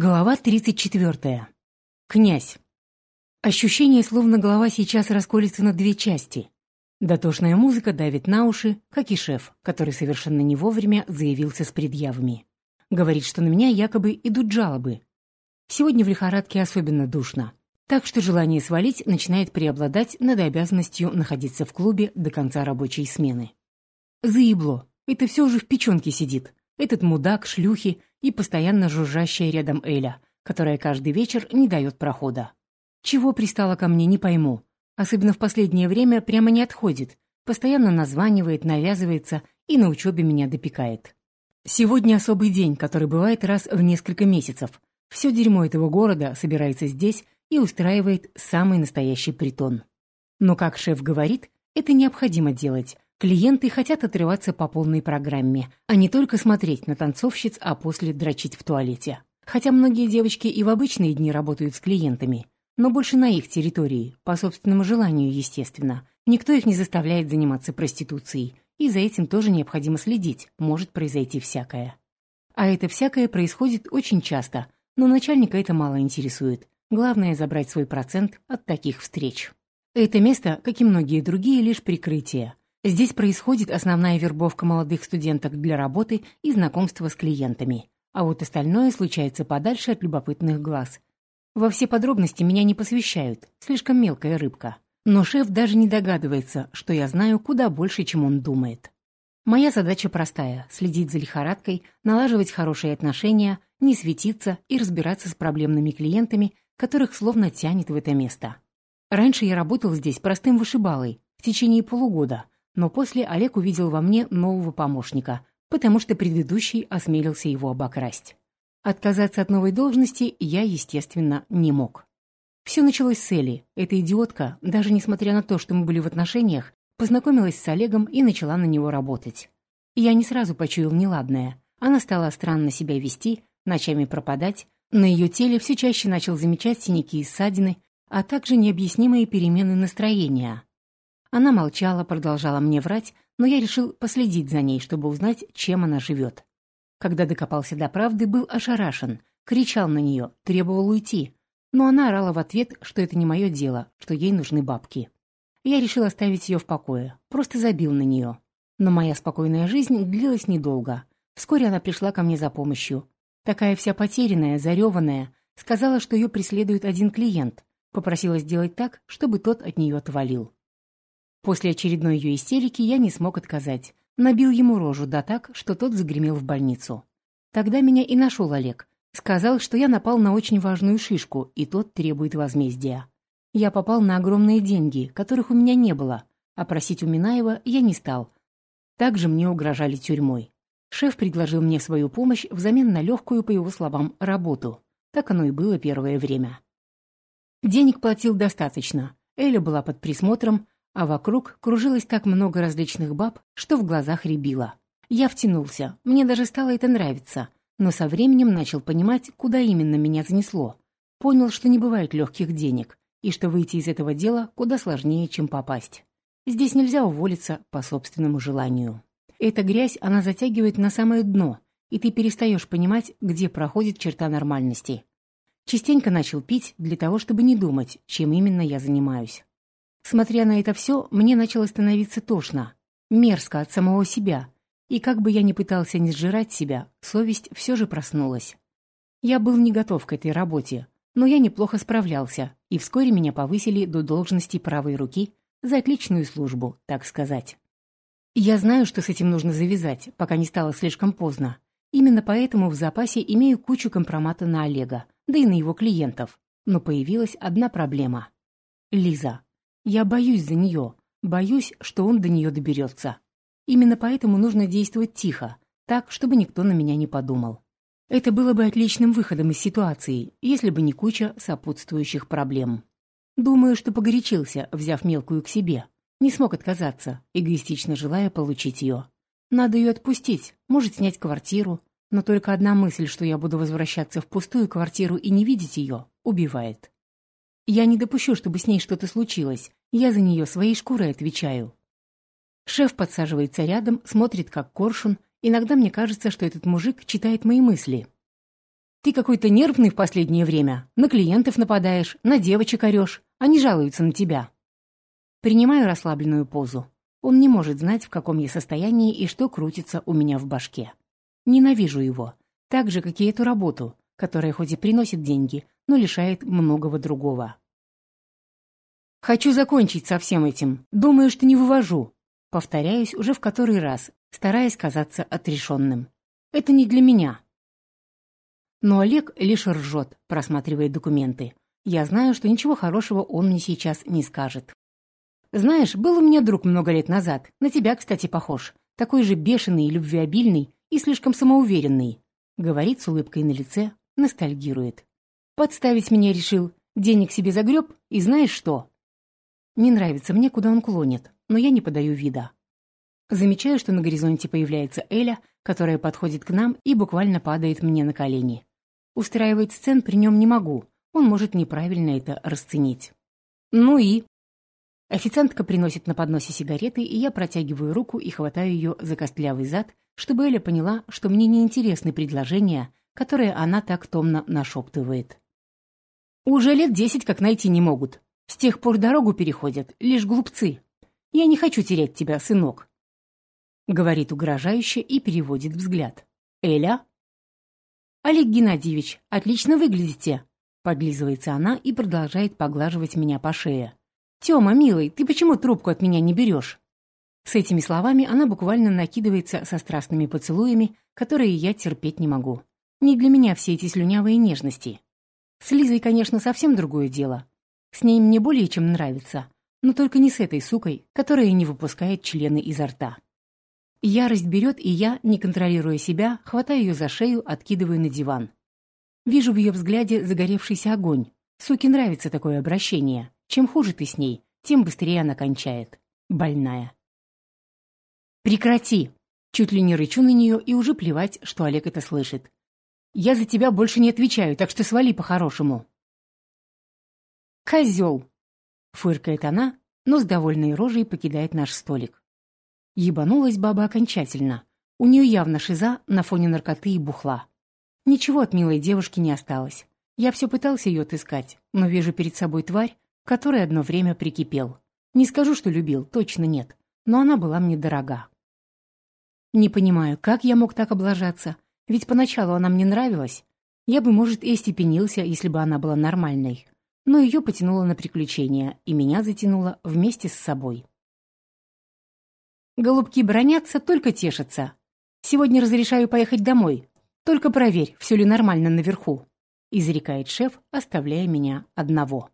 Глава 34. Князь. Ощущение, словно голова сейчас расколется на две части. Дотошная музыка давит на уши, как и шеф, который совершенно не вовремя заявился с предъявами. Говорит, что на меня якобы идут жалобы. Сегодня в лихорадке особенно душно, так что желание свалить начинает преобладать над обязанностью находиться в клубе до конца рабочей смены. Заебло. Это все уже в печенке сидит. Этот мудак, шлюхи и постоянно жужжащая рядом Эля, которая каждый вечер не дает прохода. Чего пристала ко мне, не пойму. Особенно в последнее время прямо не отходит. Постоянно названивает, навязывается и на учебе меня допекает. Сегодня особый день, который бывает раз в несколько месяцев. Все дерьмо этого города собирается здесь и устраивает самый настоящий притон. Но, как шеф говорит, это необходимо делать, Клиенты хотят отрываться по полной программе, а не только смотреть на танцовщиц, а после дрочить в туалете. Хотя многие девочки и в обычные дни работают с клиентами, но больше на их территории, по собственному желанию, естественно. Никто их не заставляет заниматься проституцией, и за этим тоже необходимо следить, может произойти всякое. А это всякое происходит очень часто, но начальника это мало интересует. Главное – забрать свой процент от таких встреч. Это место, как и многие другие, лишь прикрытие. Здесь происходит основная вербовка молодых студенток для работы и знакомства с клиентами. А вот остальное случается подальше от любопытных глаз. Во все подробности меня не посвящают, слишком мелкая рыбка. Но шеф даже не догадывается, что я знаю куда больше, чем он думает. Моя задача простая – следить за лихорадкой, налаживать хорошие отношения, не светиться и разбираться с проблемными клиентами, которых словно тянет в это место. Раньше я работал здесь простым вышибалой в течение полугода – но после Олег увидел во мне нового помощника, потому что предыдущий осмелился его обокрасть. Отказаться от новой должности я, естественно, не мог. Все началось с Элли. Эта идиотка, даже несмотря на то, что мы были в отношениях, познакомилась с Олегом и начала на него работать. Я не сразу почуял неладное. Она стала странно себя вести, ночами пропадать, на ее теле все чаще начал замечать синяки и ссадины, а также необъяснимые перемены настроения. Она молчала, продолжала мне врать, но я решил последить за ней, чтобы узнать, чем она живет. Когда докопался до правды, был ошарашен, кричал на нее, требовал уйти. Но она орала в ответ, что это не мое дело, что ей нужны бабки. Я решил оставить ее в покое, просто забил на нее. Но моя спокойная жизнь длилась недолго. Вскоре она пришла ко мне за помощью. Такая вся потерянная, зареванная, сказала, что ее преследует один клиент, попросила сделать так, чтобы тот от нее отвалил. После очередной ее истерики я не смог отказать. Набил ему рожу, да так, что тот загремел в больницу. Тогда меня и нашел Олег. Сказал, что я напал на очень важную шишку, и тот требует возмездия. Я попал на огромные деньги, которых у меня не было, а просить у Минаева я не стал. Также мне угрожали тюрьмой. Шеф предложил мне свою помощь взамен на легкую, по его словам, работу. Так оно и было первое время. Денег платил достаточно. Эля была под присмотром, а вокруг кружилось так много различных баб, что в глазах рябило. Я втянулся, мне даже стало это нравиться, но со временем начал понимать, куда именно меня занесло. Понял, что не бывает легких денег, и что выйти из этого дела куда сложнее, чем попасть. Здесь нельзя уволиться по собственному желанию. Эта грязь, она затягивает на самое дно, и ты перестаешь понимать, где проходит черта нормальности. Частенько начал пить для того, чтобы не думать, чем именно я занимаюсь. Смотря на это все, мне начало становиться тошно, мерзко от самого себя. И как бы я ни пытался не сжирать себя, совесть все же проснулась. Я был не готов к этой работе, но я неплохо справлялся, и вскоре меня повысили до должности правой руки за отличную службу, так сказать. Я знаю, что с этим нужно завязать, пока не стало слишком поздно. Именно поэтому в запасе имею кучу компромата на Олега, да и на его клиентов. Но появилась одна проблема. Лиза. Я боюсь за нее, боюсь, что он до нее доберется. Именно поэтому нужно действовать тихо, так, чтобы никто на меня не подумал. Это было бы отличным выходом из ситуации, если бы не куча сопутствующих проблем. Думаю, что погорячился, взяв мелкую к себе. Не смог отказаться, эгоистично желая получить ее. Надо ее отпустить, может снять квартиру, но только одна мысль, что я буду возвращаться в пустую квартиру и не видеть ее, убивает. Я не допущу, чтобы с ней что-то случилось. Я за нее своей шкурой отвечаю. Шеф подсаживается рядом, смотрит как коршун. Иногда мне кажется, что этот мужик читает мои мысли. ты какой-то нервный в последнее время. На клиентов нападаешь, на девочек орешь. Они жалуются на тебя». Принимаю расслабленную позу. Он не может знать, в каком я состоянии и что крутится у меня в башке. Ненавижу его. Так же, как и эту работу, которая хоть и приносит деньги, но лишает многого другого. Хочу закончить со всем этим. Думаю, что не вывожу. Повторяюсь уже в который раз, стараясь казаться отрешенным. Это не для меня. Но Олег лишь ржет, просматривая документы. Я знаю, что ничего хорошего он мне сейчас не скажет. Знаешь, был у меня друг много лет назад, на тебя, кстати, похож. Такой же бешеный любвеобильный, и слишком самоуверенный. Говорит с улыбкой на лице, ностальгирует. Подставить меня решил, денег себе загреб, и знаешь что? Не нравится мне, куда он клонит, но я не подаю вида. Замечаю, что на горизонте появляется Эля, которая подходит к нам и буквально падает мне на колени. Устраивать сцен при нем не могу, он может неправильно это расценить. Ну и... Официантка приносит на подносе сигареты, и я протягиваю руку и хватаю ее за костлявый зад, чтобы Эля поняла, что мне неинтересны предложения, которые она так томно нашептывает. Уже лет десять как найти не могут. С тех пор дорогу переходят лишь глупцы. Я не хочу терять тебя, сынок. Говорит угрожающе и переводит взгляд. Эля? Олег Геннадьевич, отлично выглядите. Подлизывается она и продолжает поглаживать меня по шее. Тёма, милый, ты почему трубку от меня не берешь? С этими словами она буквально накидывается со страстными поцелуями, которые я терпеть не могу. Не для меня все эти слюнявые нежности. С Лизой, конечно, совсем другое дело. С ней мне более чем нравится, но только не с этой сукой, которая не выпускает члены изо рта. Ярость берет, и я, не контролируя себя, хватаю ее за шею, откидываю на диван. Вижу в ее взгляде загоревшийся огонь. Суке нравится такое обращение. Чем хуже ты с ней, тем быстрее она кончает. Больная. «Прекрати!» Чуть ли не рычу на нее, и уже плевать, что Олег это слышит. «Я за тебя больше не отвечаю, так что свали по-хорошему». «Козел!» — фыркает она, но с довольной рожей покидает наш столик. Ебанулась баба окончательно. У нее явно шиза на фоне наркоты и бухла. Ничего от милой девушки не осталось. Я все пытался ее отыскать, но вижу перед собой тварь, которой одно время прикипел. Не скажу, что любил, точно нет, но она была мне дорога. Не понимаю, как я мог так облажаться, ведь поначалу она мне нравилась. Я бы, может, и остепенился, если бы она была нормальной но ее потянуло на приключения, и меня затянуло вместе с собой. Голубки бронятся, только тешатся. Сегодня разрешаю поехать домой. Только проверь, все ли нормально наверху, изрекает шеф, оставляя меня одного.